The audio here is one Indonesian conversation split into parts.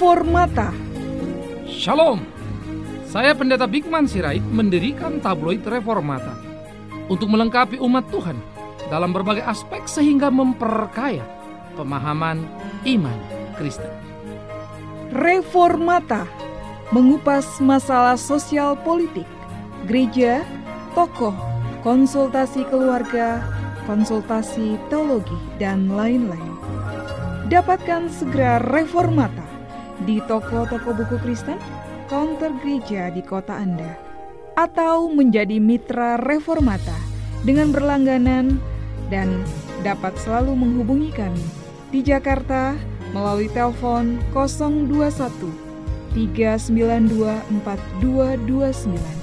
Reformata. Shalom. Saya Pendeta Bigman Sirait mendirikan tabloid Reformata untuk melengkapi umat Tuhan dalam berbagai aspek sehingga memperkaya pemahaman iman Kristen. Reformata mengupas masalah sosial politik, gereja, tokoh, konsultasi keluarga, konsultasi teologi, dan lain-lain. Dapatkan segera Reformata di toko-toko buku Kristen, counter gereja di kota Anda, atau menjadi mitra Reformata dengan berlangganan dan dapat selalu menghubungi kami di Jakarta melalui telepon 021 392 4229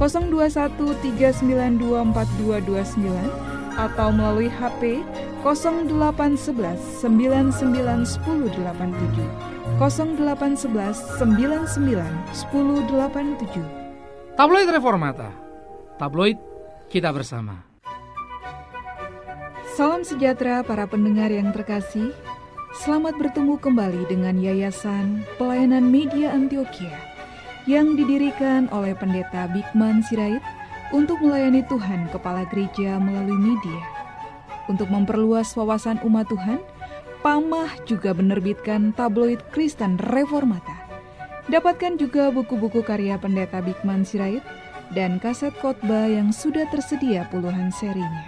021 392 4229 atau melalui HP 0811 991087 0811 991087 Tabloid Reformata. Tabloid kita bersama. Salam sejahtera para pendengar yang terkasih. Selamat bertemu kembali dengan Yayasan Pelayanan Media Antioquia yang didirikan oleh Pendeta Bigman Sirait untuk melayani Tuhan kepala gereja melalui media. Untuk memperluas wawasan umat Tuhan, Pamah juga menerbitkan tabloid Kristen Reformata. Dapatkan juga buku-buku karya pendeta Bigman Sirait dan kaset khotbah yang sudah tersedia puluhan serinya.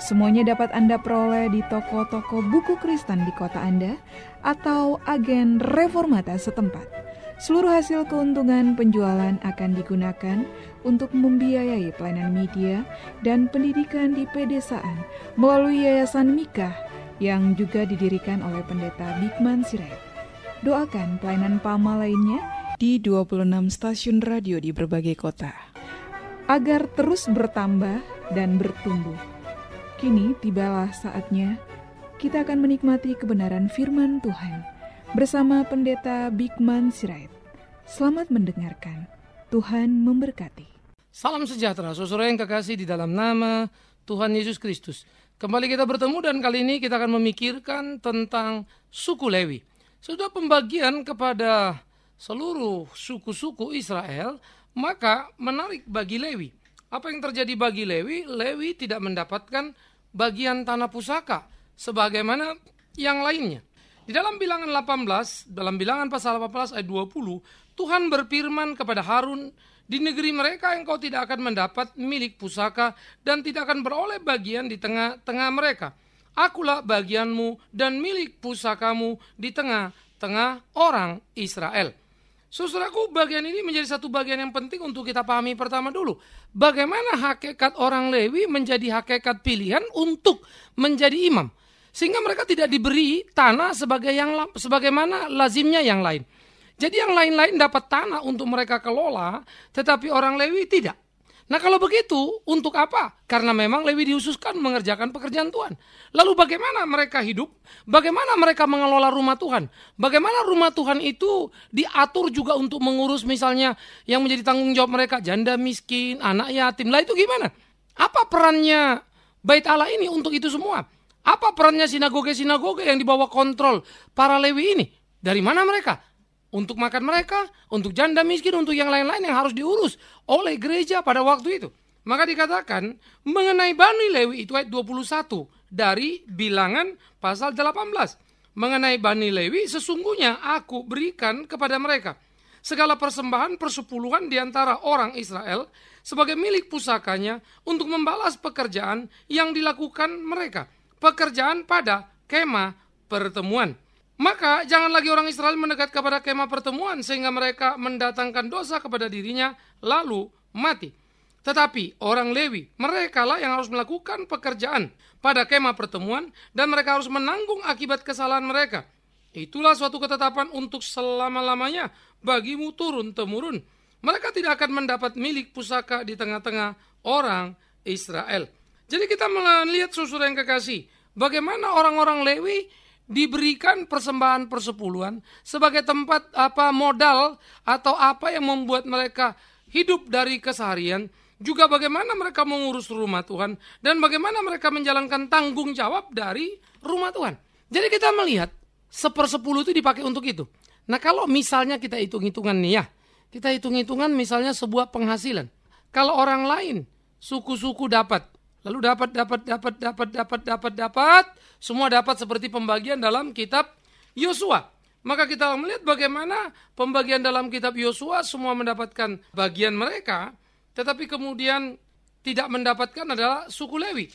Semuanya dapat Anda peroleh di toko-toko buku Kristen di kota Anda atau agen Reformata setempat. Seluruh hasil keuntungan penjualan akan digunakan untuk membiayai pelayanan media dan pendidikan di pedesaan melalui Yayasan Mikah yang juga didirikan oleh Pendeta Bigman Sirait. Doakan pelayanan PAMA lainnya di 26 stasiun radio di berbagai kota agar terus bertambah dan bertumbuh. Kini tibalah saatnya kita akan menikmati kebenaran firman Tuhan bersama Pendeta Bigman Sirait. Selamat mendengarkan. Tuhan memberkati. Salam sejahtera, saudara yang kekasih di dalam nama Tuhan Yesus Kristus. Kembali kita bertemu dan kali ini kita akan memikirkan tentang suku Lewi. Sudah pembagian kepada seluruh suku-suku Israel, maka menarik bagi Lewi. Apa yang terjadi bagi Lewi? Lewi tidak mendapatkan bagian tanah pusaka sebagaimana yang lainnya. Di dalam bilangan 18, dalam bilangan pasal 18 ayat 20, Tuhan berfirman kepada Harun, di negeri mereka engkau tidak akan mendapat milik pusaka dan tidak akan beroleh bagian di tengah-tengah mereka. Akulah bagianmu dan milik pusakamu di tengah-tengah orang Israel. Saudaraku, bagian ini menjadi satu bagian yang penting untuk kita pahami pertama dulu. Bagaimana hakikat orang Lewi menjadi hakikat pilihan untuk menjadi imam sehingga mereka tidak diberi tanah sebagai yang sebagaimana lazimnya yang lain. Jadi yang lain-lain dapat tanah untuk mereka kelola, tetapi orang Lewi tidak. Nah kalau begitu, untuk apa? Karena memang Lewi dihususkan mengerjakan pekerjaan Tuhan. Lalu bagaimana mereka hidup? Bagaimana mereka mengelola rumah Tuhan? Bagaimana rumah Tuhan itu diatur juga untuk mengurus misalnya yang menjadi tanggung jawab mereka, janda miskin, anak yatim. Lah itu gimana? Apa perannya bait Allah ini untuk itu semua? Apa perannya sinagoge-sinagoge yang dibawa kontrol para Lewi ini? Dari mana mereka? Untuk makan mereka, untuk janda miskin, untuk yang lain-lain yang harus diurus oleh gereja pada waktu itu. Maka dikatakan mengenai Bani Lewi itu ayat 21 dari bilangan pasal 18. Mengenai Bani Lewi sesungguhnya aku berikan kepada mereka segala persembahan persepuluhan di antara orang Israel sebagai milik pusakanya untuk membalas pekerjaan yang dilakukan mereka pekerjaan pada kemah pertemuan. Maka jangan lagi orang Israel mendekat kepada kemah pertemuan sehingga mereka mendatangkan dosa kepada dirinya lalu mati. Tetapi orang Lewi, mereka lah yang harus melakukan pekerjaan pada kemah pertemuan dan mereka harus menanggung akibat kesalahan mereka. Itulah suatu ketetapan untuk selama-lamanya bagimu turun-temurun. Mereka tidak akan mendapat milik pusaka di tengah-tengah orang Israel. Jadi kita melihat susur yang kekasih, bagaimana orang-orang Lewi diberikan persembahan persepuluhan sebagai tempat apa modal atau apa yang membuat mereka hidup dari keseharian, juga bagaimana mereka mengurus rumah Tuhan dan bagaimana mereka menjalankan tanggung jawab dari rumah Tuhan. Jadi kita melihat sepersepuluh itu dipakai untuk itu. Nah kalau misalnya kita hitung-hitungan nih ya, kita hitung-hitungan misalnya sebuah penghasilan. Kalau orang lain, suku-suku dapat, lalu dapat, dapat, dapat, dapat, dapat, dapat, dapat, semua dapat seperti pembagian dalam kitab Yosua. Maka kita melihat bagaimana pembagian dalam kitab Yosua semua mendapatkan bagian mereka, tetapi kemudian tidak mendapatkan adalah suku Lewi.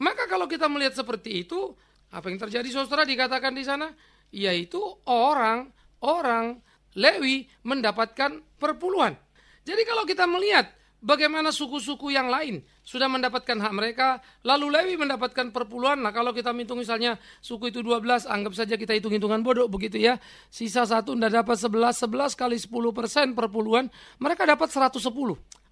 Maka kalau kita melihat seperti itu, apa yang terjadi saudara dikatakan di sana? Yaitu orang, orang Lewi mendapatkan perpuluhan. Jadi kalau kita melihat Bagaimana suku-suku yang lain sudah mendapatkan hak mereka, lalu Lewi mendapatkan perpuluhan. Nah kalau kita hitung misalnya suku itu 12, anggap saja kita hitung-hitungan bodoh begitu ya. Sisa satu tidak dapat 11, 11 kali 10 persen perpuluhan, mereka dapat 110.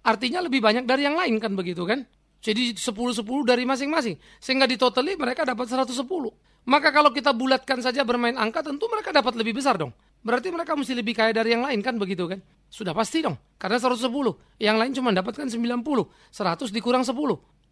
Artinya lebih banyak dari yang lain kan begitu kan? Jadi 10-10 dari masing-masing. Sehingga di totali mereka dapat 110. Maka kalau kita bulatkan saja bermain angka tentu mereka dapat lebih besar dong. Berarti mereka mesti lebih kaya dari yang lain kan begitu kan? Sudah pasti dong. Karena 110. Yang lain cuma dapatkan 90. 100 dikurang 10.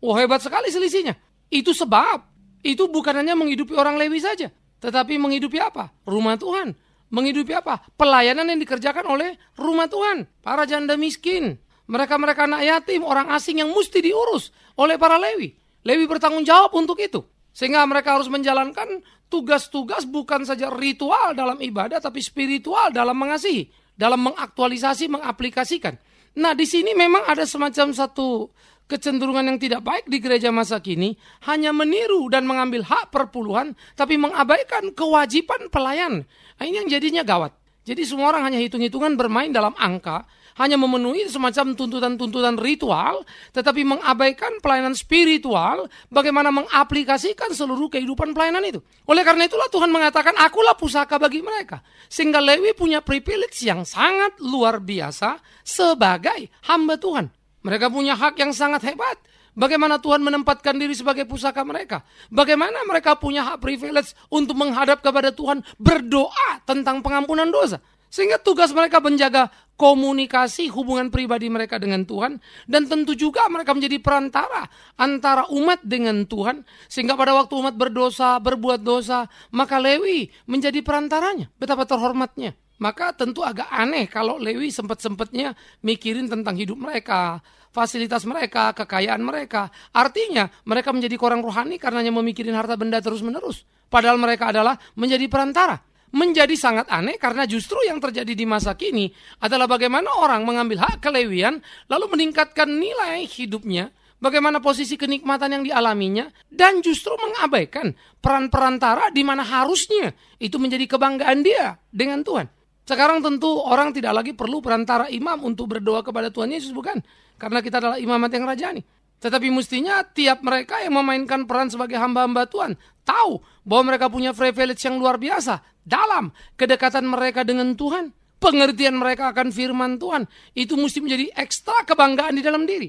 Wah hebat sekali selisihnya. Itu sebab. Itu bukan hanya menghidupi orang Lewi saja. Tetapi menghidupi apa? Rumah Tuhan. Menghidupi apa? Pelayanan yang dikerjakan oleh rumah Tuhan. Para janda miskin. Mereka-mereka anak yatim, orang asing yang mesti diurus oleh para Lewi. Lewi bertanggung jawab untuk itu. Sehingga mereka harus menjalankan tugas-tugas bukan saja ritual dalam ibadah, tapi spiritual dalam mengasihi dalam mengaktualisasi, mengaplikasikan. Nah, di sini memang ada semacam satu kecenderungan yang tidak baik di gereja masa kini, hanya meniru dan mengambil hak perpuluhan, tapi mengabaikan kewajiban pelayan. Nah, ini yang jadinya gawat. Jadi semua orang hanya hitung-hitungan bermain dalam angka, hanya memenuhi semacam tuntutan-tuntutan ritual, tetapi mengabaikan pelayanan spiritual, bagaimana mengaplikasikan seluruh kehidupan pelayanan itu. Oleh karena itulah Tuhan mengatakan, akulah pusaka bagi mereka. Sehingga Lewi punya privilege yang sangat luar biasa sebagai hamba Tuhan. Mereka punya hak yang sangat hebat. Bagaimana Tuhan menempatkan diri sebagai pusaka mereka. Bagaimana mereka punya hak privilege untuk menghadap kepada Tuhan berdoa tentang pengampunan dosa. Sehingga tugas mereka menjaga komunikasi hubungan pribadi mereka dengan Tuhan dan tentu juga mereka menjadi perantara antara umat dengan Tuhan sehingga pada waktu umat berdosa, berbuat dosa, maka Lewi menjadi perantaranya. Betapa terhormatnya. Maka tentu agak aneh kalau Lewi sempat-sempatnya mikirin tentang hidup mereka, fasilitas mereka, kekayaan mereka. Artinya mereka menjadi korang rohani karenanya memikirin harta benda terus-menerus. Padahal mereka adalah menjadi perantara menjadi sangat aneh karena justru yang terjadi di masa kini adalah bagaimana orang mengambil hak kelewian lalu meningkatkan nilai hidupnya, bagaimana posisi kenikmatan yang dialaminya dan justru mengabaikan peran perantara di mana harusnya itu menjadi kebanggaan dia dengan Tuhan. Sekarang tentu orang tidak lagi perlu perantara imam untuk berdoa kepada Tuhan Yesus bukan? Karena kita adalah imamat yang rajani. Tetapi mestinya tiap mereka yang memainkan peran sebagai hamba-hamba Tuhan tahu bahwa mereka punya privilege yang luar biasa dalam kedekatan mereka dengan Tuhan. Pengertian mereka akan firman Tuhan itu mesti menjadi ekstra kebanggaan di dalam diri.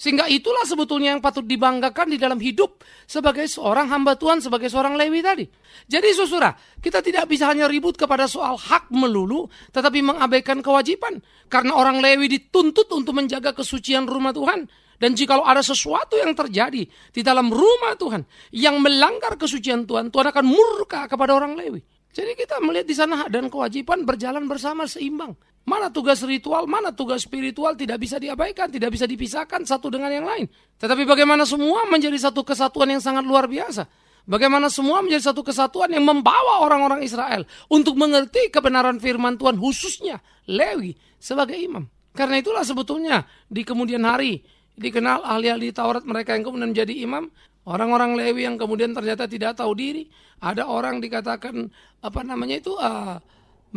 Sehingga itulah sebetulnya yang patut dibanggakan di dalam hidup sebagai seorang hamba Tuhan, sebagai seorang Lewi tadi. Jadi saudara, kita tidak bisa hanya ribut kepada soal hak melulu, tetapi mengabaikan kewajiban. Karena orang Lewi dituntut untuk menjaga kesucian rumah Tuhan. Dan jikalau ada sesuatu yang terjadi di dalam rumah Tuhan yang melanggar kesucian Tuhan, Tuhan akan murka kepada orang Lewi. Jadi kita melihat di sana dan kewajiban berjalan bersama seimbang. Mana tugas ritual, mana tugas spiritual tidak bisa diabaikan, tidak bisa dipisahkan satu dengan yang lain. Tetapi bagaimana semua menjadi satu kesatuan yang sangat luar biasa. Bagaimana semua menjadi satu kesatuan yang membawa orang-orang Israel untuk mengerti kebenaran firman Tuhan khususnya Lewi sebagai imam. Karena itulah sebetulnya di kemudian hari dikenal ahli-ahli Taurat mereka yang kemudian menjadi imam, orang-orang Lewi yang kemudian ternyata tidak tahu diri, ada orang dikatakan apa namanya itu uh,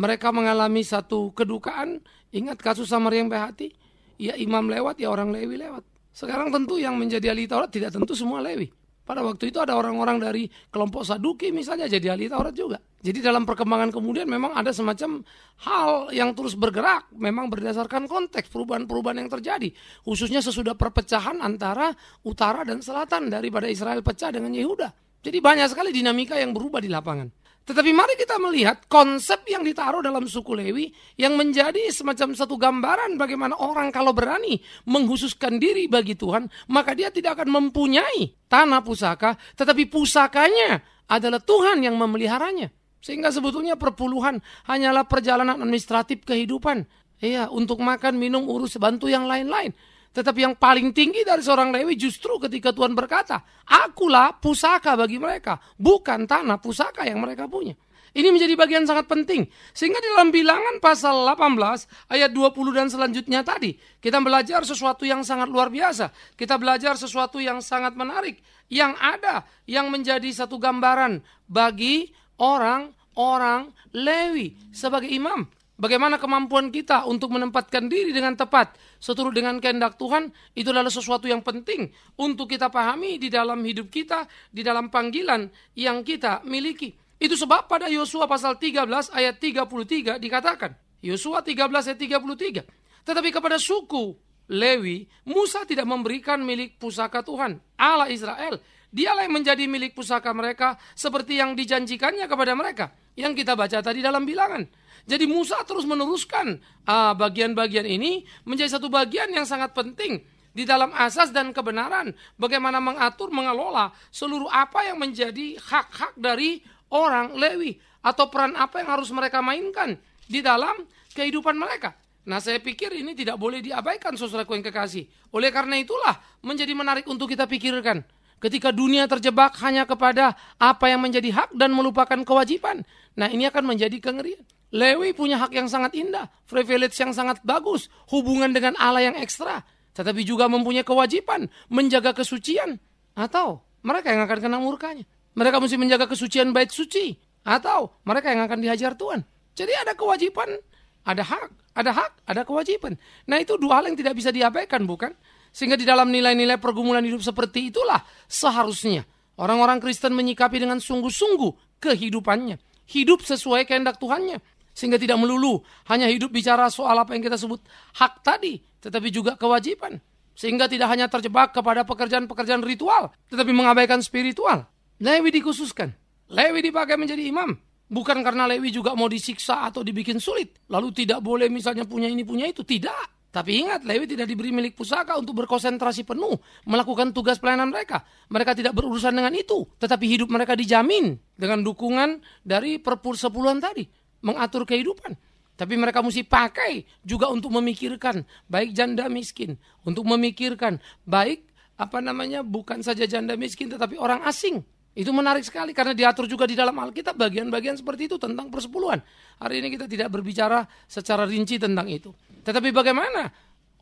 mereka mengalami satu kedukaan, ingat kasus Samaria yang hati, ya imam lewat ya orang Lewi lewat. Sekarang tentu yang menjadi ahli Taurat tidak tentu semua Lewi. Pada waktu itu ada orang-orang dari kelompok Saduki misalnya jadi ahli Taurat juga. Jadi dalam perkembangan kemudian memang ada semacam hal yang terus bergerak, memang berdasarkan konteks perubahan-perubahan yang terjadi, khususnya sesudah perpecahan antara utara dan selatan daripada Israel pecah dengan Yehuda. Jadi banyak sekali dinamika yang berubah di lapangan. Tetapi mari kita melihat konsep yang ditaruh dalam suku Lewi yang menjadi semacam satu gambaran bagaimana orang kalau berani menghususkan diri bagi Tuhan, maka dia tidak akan mempunyai tanah pusaka, tetapi pusakanya adalah Tuhan yang memeliharanya. Sehingga sebetulnya perpuluhan hanyalah perjalanan administratif kehidupan. Iya, untuk makan, minum, urus, bantu yang lain-lain. Tetapi yang paling tinggi dari seorang Lewi justru ketika Tuhan berkata, Akulah pusaka bagi mereka, bukan tanah pusaka yang mereka punya. Ini menjadi bagian sangat penting. Sehingga di dalam bilangan pasal 18 ayat 20 dan selanjutnya tadi. Kita belajar sesuatu yang sangat luar biasa. Kita belajar sesuatu yang sangat menarik. Yang ada yang menjadi satu gambaran bagi orang-orang Lewi sebagai imam. Bagaimana kemampuan kita untuk menempatkan diri dengan tepat seturut dengan kehendak Tuhan itu adalah sesuatu yang penting untuk kita pahami di dalam hidup kita, di dalam panggilan yang kita miliki. Itu sebab pada Yosua pasal 13 ayat 33 dikatakan, Yosua 13 ayat 33, tetapi kepada suku Lewi, Musa tidak memberikan milik pusaka Tuhan, Allah Israel. Dialah yang menjadi milik pusaka mereka seperti yang dijanjikannya kepada mereka. Yang kita baca tadi dalam bilangan. Jadi Musa terus meneruskan ah, bagian-bagian ini menjadi satu bagian yang sangat penting di dalam asas dan kebenaran. Bagaimana mengatur, mengelola seluruh apa yang menjadi hak-hak dari orang Lewi atau peran apa yang harus mereka mainkan di dalam kehidupan mereka. Nah saya pikir ini tidak boleh diabaikan saudaraku yang kekasih. Oleh karena itulah menjadi menarik untuk kita pikirkan. Ketika dunia terjebak hanya kepada apa yang menjadi hak dan melupakan kewajiban. Nah ini akan menjadi kengerian. Lewi punya hak yang sangat indah, privilege yang sangat bagus, hubungan dengan Allah yang ekstra. Tetapi juga mempunyai kewajiban menjaga kesucian. Atau mereka yang akan kena murkanya. Mereka mesti menjaga kesucian bait suci. Atau mereka yang akan dihajar Tuhan. Jadi ada kewajiban, ada hak, ada hak, ada kewajiban. Nah itu dua hal yang tidak bisa diabaikan bukan? Sehingga di dalam nilai-nilai pergumulan hidup seperti itulah seharusnya orang-orang Kristen menyikapi dengan sungguh-sungguh kehidupannya. Hidup sesuai kehendak Tuhannya. Sehingga tidak melulu hanya hidup bicara soal apa yang kita sebut hak tadi. Tetapi juga kewajiban. Sehingga tidak hanya terjebak kepada pekerjaan-pekerjaan ritual. Tetapi mengabaikan spiritual. Lewi dikhususkan. Lewi dipakai menjadi imam. Bukan karena Lewi juga mau disiksa atau dibikin sulit. Lalu tidak boleh misalnya punya ini punya itu. Tidak. Tapi ingat, Lewi tidak diberi milik pusaka untuk berkonsentrasi penuh melakukan tugas pelayanan mereka. Mereka tidak berurusan dengan itu, tetapi hidup mereka dijamin dengan dukungan dari perpul sepuluhan tadi, mengatur kehidupan. Tapi mereka mesti pakai juga untuk memikirkan baik janda miskin, untuk memikirkan baik apa namanya bukan saja janda miskin tetapi orang asing itu menarik sekali karena diatur juga di dalam Alkitab bagian-bagian seperti itu tentang persepuluhan. Hari ini kita tidak berbicara secara rinci tentang itu. Tetapi bagaimana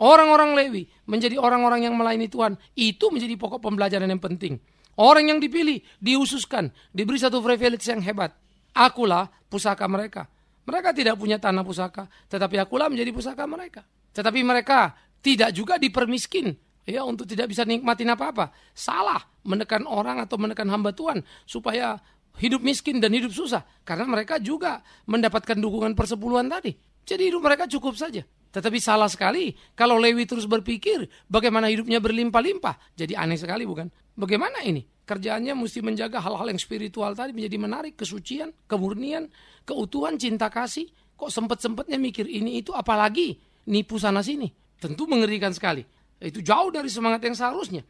orang-orang Lewi menjadi orang-orang yang melayani Tuhan, itu menjadi pokok pembelajaran yang penting. Orang yang dipilih, diususkan, diberi satu privilege yang hebat. Akulah pusaka mereka. Mereka tidak punya tanah pusaka, tetapi akulah menjadi pusaka mereka. Tetapi mereka tidak juga dipermiskin ya untuk tidak bisa nikmatin apa-apa. Salah menekan orang atau menekan hamba Tuhan supaya hidup miskin dan hidup susah karena mereka juga mendapatkan dukungan persepuluhan tadi. Jadi hidup mereka cukup saja. Tetapi salah sekali kalau Lewi terus berpikir bagaimana hidupnya berlimpah-limpah. Jadi aneh sekali bukan? Bagaimana ini? Kerjaannya mesti menjaga hal-hal yang spiritual tadi menjadi menarik, kesucian, kemurnian, keutuhan, cinta kasih. Kok sempet-sempetnya mikir ini itu apalagi nipu sana sini. Tentu mengerikan sekali. Itu jauh dari semangat yang seharusnya.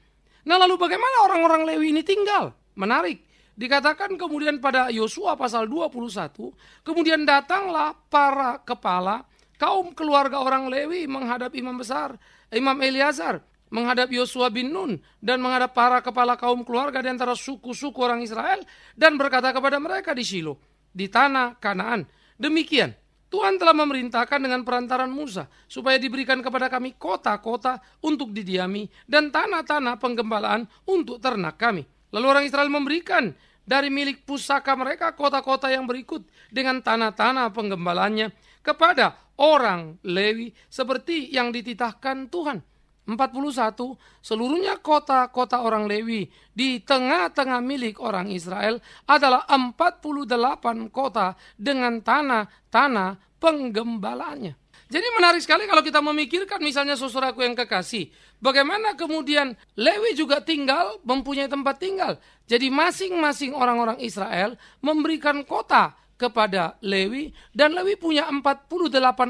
Nah lalu bagaimana orang-orang Lewi ini tinggal? Menarik. Dikatakan kemudian pada Yosua pasal 21, kemudian datanglah para kepala kaum keluarga orang Lewi menghadap imam besar, Imam Eliazar, menghadap Yosua bin Nun dan menghadap para kepala kaum keluarga di antara suku-suku orang Israel dan berkata kepada mereka di Shilo, di tanah Kanaan. Demikian, Tuhan telah memerintahkan dengan perantaran Musa supaya diberikan kepada kami kota-kota untuk didiami dan tanah-tanah penggembalaan untuk ternak kami. Lalu orang Israel memberikan dari milik pusaka mereka kota-kota yang berikut dengan tanah-tanah penggembalanya kepada orang Lewi seperti yang dititahkan Tuhan. 41 seluruhnya kota-kota orang Lewi di tengah-tengah milik orang Israel adalah 48 kota dengan tanah-tanah penggembalaannya. Jadi menarik sekali kalau kita memikirkan misalnya saudaraku yang kekasih. Bagaimana kemudian Lewi juga tinggal, mempunyai tempat tinggal. Jadi masing-masing orang-orang Israel memberikan kota kepada Lewi. Dan Lewi punya 48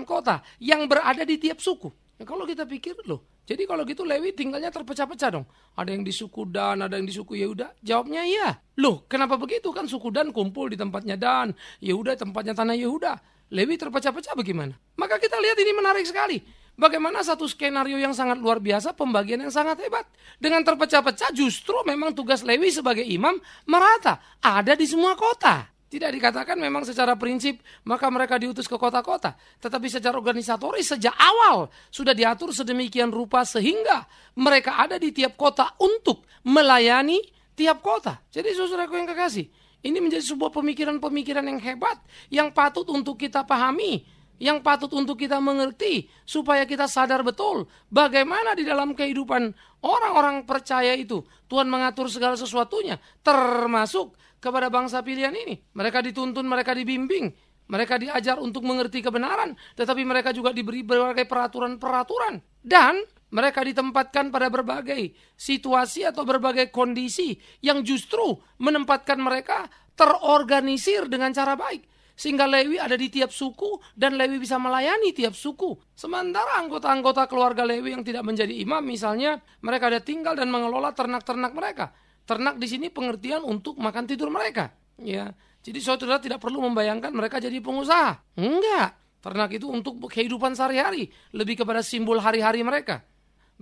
kota yang berada di tiap suku. Ya, kalau kita pikir loh, jadi kalau gitu Lewi tinggalnya terpecah-pecah dong. Ada yang di suku Dan, ada yang di suku Yehuda. Jawabnya iya. Loh, kenapa begitu? Kan suku Dan kumpul di tempatnya Dan, Yehuda tempatnya tanah Yehuda. Lewi terpecah-pecah bagaimana? Maka kita lihat ini menarik sekali. Bagaimana satu skenario yang sangat luar biasa, pembagian yang sangat hebat. Dengan terpecah-pecah justru memang tugas Lewi sebagai imam merata. Ada di semua kota. Tidak dikatakan memang secara prinsip maka mereka diutus ke kota-kota. Tetapi secara organisatoris sejak awal sudah diatur sedemikian rupa sehingga mereka ada di tiap kota untuk melayani tiap kota. Jadi saudaraku yang kekasih, ini menjadi sebuah pemikiran-pemikiran yang hebat yang patut untuk kita pahami yang patut untuk kita mengerti supaya kita sadar betul bagaimana di dalam kehidupan orang-orang percaya itu Tuhan mengatur segala sesuatunya termasuk kepada bangsa pilihan ini. Mereka dituntun, mereka dibimbing, mereka diajar untuk mengerti kebenaran, tetapi mereka juga diberi berbagai peraturan-peraturan dan mereka ditempatkan pada berbagai situasi atau berbagai kondisi yang justru menempatkan mereka terorganisir dengan cara baik. Sehingga Lewi ada di tiap suku dan Lewi bisa melayani tiap suku. Sementara anggota-anggota keluarga Lewi yang tidak menjadi imam misalnya mereka ada tinggal dan mengelola ternak-ternak mereka. Ternak di sini pengertian untuk makan tidur mereka. Ya, jadi saudara tidak perlu membayangkan mereka jadi pengusaha. Enggak. Ternak itu untuk kehidupan sehari-hari, lebih kepada simbol hari-hari mereka.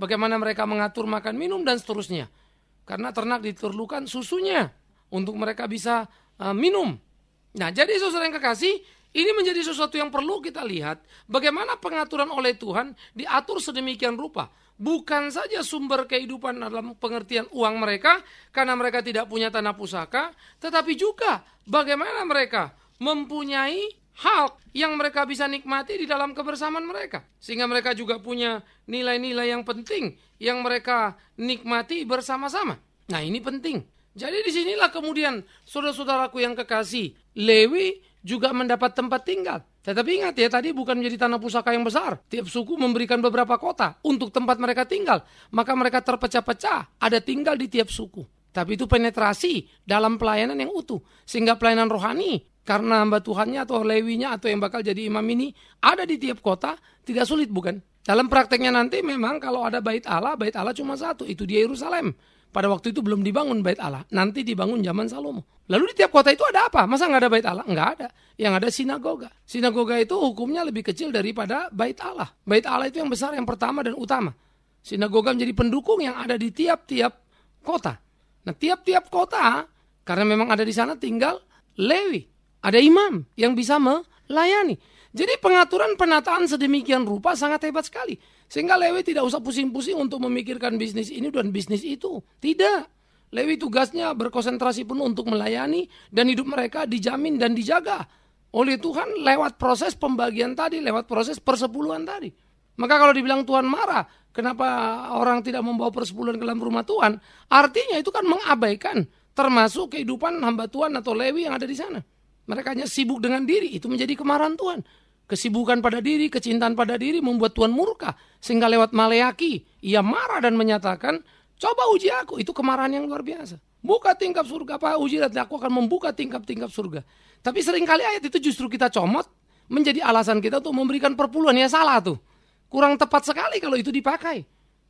Bagaimana mereka mengatur makan minum dan seterusnya. Karena ternak diperlukan susunya untuk mereka bisa uh, minum Nah, jadi saudara yang kekasih, ini menjadi sesuatu yang perlu kita lihat bagaimana pengaturan oleh Tuhan diatur sedemikian rupa. Bukan saja sumber kehidupan dalam pengertian uang mereka karena mereka tidak punya tanah pusaka, tetapi juga bagaimana mereka mempunyai hal yang mereka bisa nikmati di dalam kebersamaan mereka. Sehingga mereka juga punya nilai-nilai yang penting yang mereka nikmati bersama-sama. Nah ini penting. Jadi di sinilah kemudian saudara-saudaraku yang kekasih, Lewi juga mendapat tempat tinggal. Tetapi ingat ya, tadi bukan menjadi tanah pusaka yang besar. Tiap suku memberikan beberapa kota untuk tempat mereka tinggal. Maka mereka terpecah-pecah, ada tinggal di tiap suku. Tapi itu penetrasi dalam pelayanan yang utuh. Sehingga pelayanan rohani, karena hamba Tuhannya atau Lewinya atau yang bakal jadi imam ini, ada di tiap kota, tidak sulit bukan? Dalam prakteknya nanti memang kalau ada bait Allah, bait Allah cuma satu, itu di Yerusalem. Pada waktu itu belum dibangun bait Allah, nanti dibangun zaman Salomo. Lalu di tiap kota itu ada apa? Masa nggak ada bait Allah? Nggak ada. Yang ada sinagoga. Sinagoga itu hukumnya lebih kecil daripada bait Allah. Bait Allah itu yang besar, yang pertama dan utama. Sinagoga menjadi pendukung yang ada di tiap-tiap kota. Nah tiap-tiap kota, karena memang ada di sana tinggal Lewi. Ada imam yang bisa melayani. Jadi pengaturan penataan sedemikian rupa sangat hebat sekali. Sehingga Lewi tidak usah pusing-pusing untuk memikirkan bisnis ini dan bisnis itu. Tidak. Lewi tugasnya berkonsentrasi penuh untuk melayani dan hidup mereka dijamin dan dijaga oleh Tuhan lewat proses pembagian tadi, lewat proses persepuluhan tadi. Maka kalau dibilang Tuhan marah, kenapa orang tidak membawa persepuluhan ke dalam rumah Tuhan? Artinya itu kan mengabaikan termasuk kehidupan hamba Tuhan atau Lewi yang ada di sana. Mereka hanya sibuk dengan diri, itu menjadi kemarahan Tuhan. Kesibukan pada diri, kecintaan pada diri membuat Tuhan murka. Sehingga lewat Maleaki, ia marah dan menyatakan, coba uji aku. Itu kemarahan yang luar biasa. Buka tingkap surga, apa uji dan aku akan membuka tingkap-tingkap surga. Tapi sering kali ayat itu justru kita comot, menjadi alasan kita untuk memberikan perpuluhan. Ya salah tuh. Kurang tepat sekali kalau itu dipakai.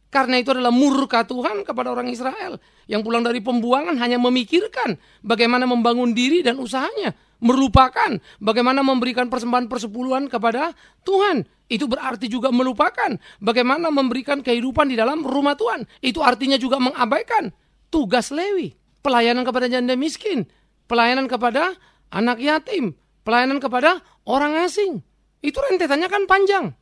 Karena itu adalah murka Tuhan kepada orang Israel. Yang pulang dari pembuangan hanya memikirkan bagaimana membangun diri dan usahanya melupakan bagaimana memberikan persembahan persepuluhan kepada Tuhan. Itu berarti juga melupakan bagaimana memberikan kehidupan di dalam rumah Tuhan. Itu artinya juga mengabaikan tugas Lewi. Pelayanan kepada janda miskin. Pelayanan kepada anak yatim. Pelayanan kepada orang asing. Itu rentetannya kan panjang.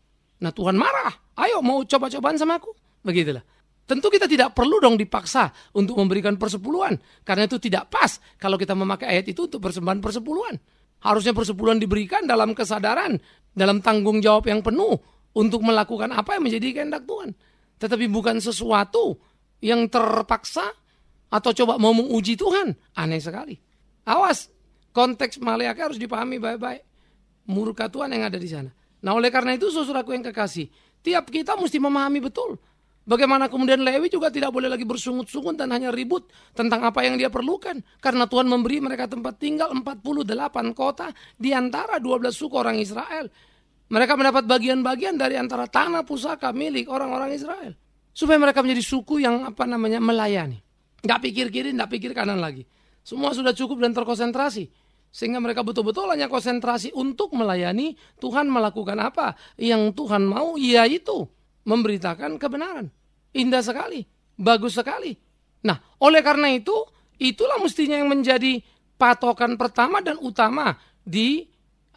Nah Tuhan marah. Ayo mau coba-cobaan sama aku. Begitulah. Tentu kita tidak perlu dong dipaksa untuk memberikan persepuluhan. Karena itu tidak pas kalau kita memakai ayat itu untuk persembahan persepuluhan. Harusnya persepuluhan diberikan dalam kesadaran, dalam tanggung jawab yang penuh untuk melakukan apa yang menjadi kehendak Tuhan. Tetapi bukan sesuatu yang terpaksa atau coba mau menguji Tuhan. Aneh sekali. Awas, konteks Maleaknya harus dipahami baik-baik. Murka Tuhan yang ada di sana. Nah oleh karena itu saudaraku yang kekasih, tiap kita mesti memahami betul Bagaimana kemudian Lewi juga tidak boleh lagi bersungut-sungut dan hanya ribut tentang apa yang dia perlukan. Karena Tuhan memberi mereka tempat tinggal 48 kota di antara 12 suku orang Israel. Mereka mendapat bagian-bagian dari antara tanah pusaka milik orang-orang Israel. Supaya mereka menjadi suku yang apa namanya melayani. Nggak pikir kiri, nggak pikir kanan lagi. Semua sudah cukup dan terkonsentrasi. Sehingga mereka betul-betul hanya konsentrasi untuk melayani Tuhan melakukan apa. Yang Tuhan mau yaitu memberitakan kebenaran. Indah sekali, bagus sekali. Nah, oleh karena itu, itulah mestinya yang menjadi patokan pertama dan utama di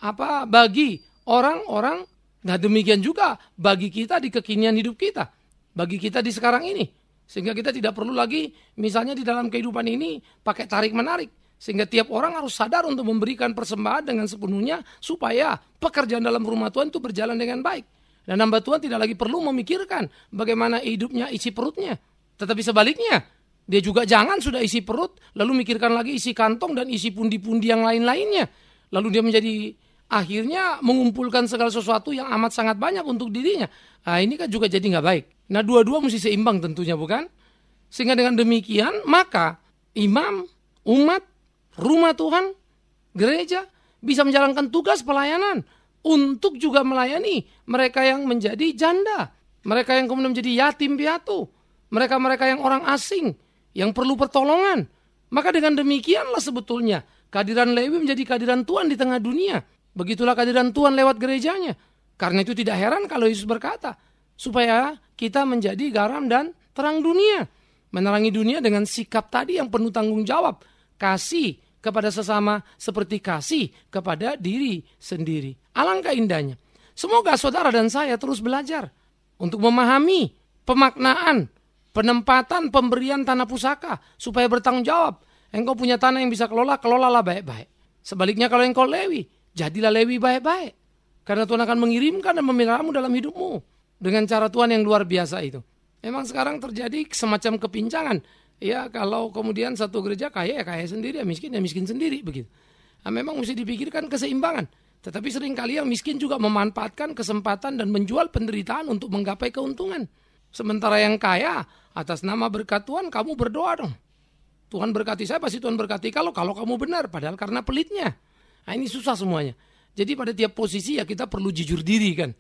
apa bagi orang-orang nah demikian juga bagi kita di kekinian hidup kita bagi kita di sekarang ini. Sehingga kita tidak perlu lagi misalnya di dalam kehidupan ini pakai tarik menarik sehingga tiap orang harus sadar untuk memberikan persembahan dengan sepenuhnya supaya pekerjaan dalam rumah Tuhan itu berjalan dengan baik dan hamba Tuhan tidak lagi perlu memikirkan bagaimana hidupnya isi perutnya tetapi sebaliknya dia juga jangan sudah isi perut lalu mikirkan lagi isi kantong dan isi pundi-pundi yang lain-lainnya lalu dia menjadi akhirnya mengumpulkan segala sesuatu yang amat sangat banyak untuk dirinya. Nah ini kan juga jadi nggak baik. Nah dua-dua mesti seimbang tentunya bukan? Sehingga dengan demikian maka imam, umat, rumah Tuhan, gereja bisa menjalankan tugas pelayanan untuk juga melayani mereka yang menjadi janda, mereka yang kemudian menjadi yatim piatu, mereka-mereka yang orang asing yang perlu pertolongan. Maka dengan demikianlah sebetulnya kehadiran Lewi menjadi kehadiran Tuhan di tengah dunia Begitulah kehadiran Tuhan lewat gerejanya. Karena itu tidak heran kalau Yesus berkata, supaya kita menjadi garam dan terang dunia. Menerangi dunia dengan sikap tadi yang penuh tanggung jawab. Kasih kepada sesama seperti kasih kepada diri sendiri. Alangkah indahnya. Semoga saudara dan saya terus belajar untuk memahami pemaknaan, penempatan, pemberian tanah pusaka supaya bertanggung jawab. Engkau punya tanah yang bisa kelola, kelolalah baik-baik. Sebaliknya kalau engkau lewi, Jadilah Lewi baik-baik. Karena Tuhan akan mengirimkan dan memeliharamu dalam hidupmu. Dengan cara Tuhan yang luar biasa itu. Memang sekarang terjadi semacam kepincangan. Ya kalau kemudian satu gereja kaya ya kaya sendiri, ya miskin ya miskin sendiri begitu. Nah, memang mesti dipikirkan keseimbangan. Tetapi sering kali yang miskin juga memanfaatkan kesempatan dan menjual penderitaan untuk menggapai keuntungan. Sementara yang kaya atas nama berkat Tuhan kamu berdoa dong. Tuhan berkati saya pasti Tuhan berkati kalau kalau kamu benar padahal karena pelitnya. Nah ini susah semuanya. Jadi pada tiap posisi ya kita perlu jujur diri kan.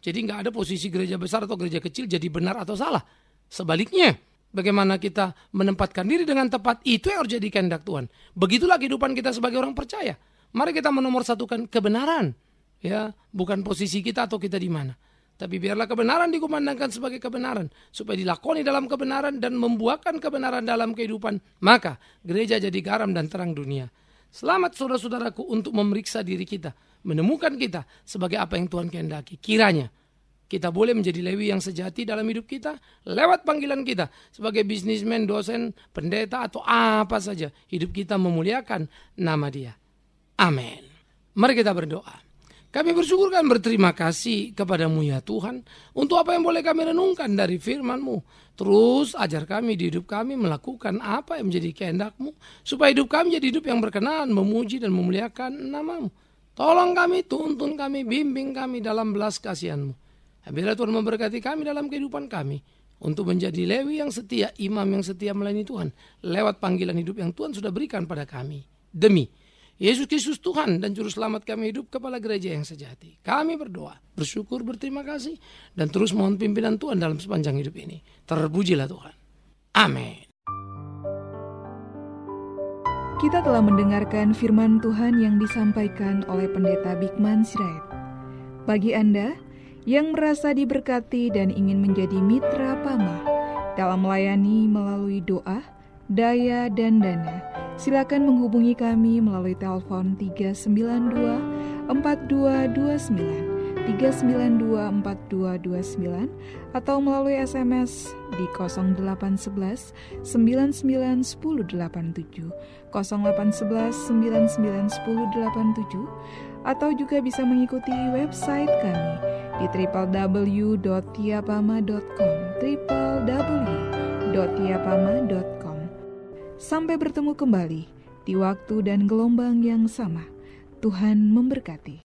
Jadi nggak ada posisi gereja besar atau gereja kecil jadi benar atau salah. Sebaliknya, bagaimana kita menempatkan diri dengan tepat itu yang harus jadi kehendak Tuhan. Begitulah kehidupan kita sebagai orang percaya. Mari kita menomorsatukan kebenaran, ya bukan posisi kita atau kita di mana. Tapi biarlah kebenaran dikumandangkan sebagai kebenaran. Supaya dilakoni dalam kebenaran dan membuahkan kebenaran dalam kehidupan. Maka gereja jadi garam dan terang dunia. Selamat saudara-saudaraku untuk memeriksa diri kita, menemukan kita sebagai apa yang Tuhan kehendaki. Kiranya kita boleh menjadi lewi yang sejati dalam hidup kita lewat panggilan kita sebagai bisnismen, dosen, pendeta atau apa saja. Hidup kita memuliakan nama Dia. Amin. Mari kita berdoa. Kami bersyukur dan berterima kasih kepadamu ya Tuhan untuk apa yang boleh kami renungkan dari firman-Mu. Terus ajar kami di hidup kami melakukan apa yang menjadi kehendakmu supaya hidup kami jadi hidup yang berkenan, memuji dan memuliakan namamu. Tolong kami, tuntun kami, bimbing kami dalam belas kasihanmu. Biarlah Tuhan memberkati kami dalam kehidupan kami untuk menjadi lewi yang setia, imam yang setia melayani Tuhan lewat panggilan hidup yang Tuhan sudah berikan pada kami. Demi Yesus Kristus Tuhan dan Juru Selamat kami hidup kepala gereja yang sejati. Kami berdoa, bersyukur, berterima kasih, dan terus mohon pimpinan Tuhan dalam sepanjang hidup ini. Terpujilah Tuhan. Amin. Kita telah mendengarkan firman Tuhan yang disampaikan oleh Pendeta Bikman Sirait. Bagi Anda yang merasa diberkati dan ingin menjadi mitra Pama dalam melayani melalui doa, daya, dan dana, Silakan menghubungi kami melalui telepon 392 4229 392 4229 atau melalui SMS di 0811 991087 0811 991087 atau juga bisa mengikuti website kami di www.tiapama.com www.tiapama.com Sampai bertemu kembali di waktu dan gelombang yang sama. Tuhan memberkati.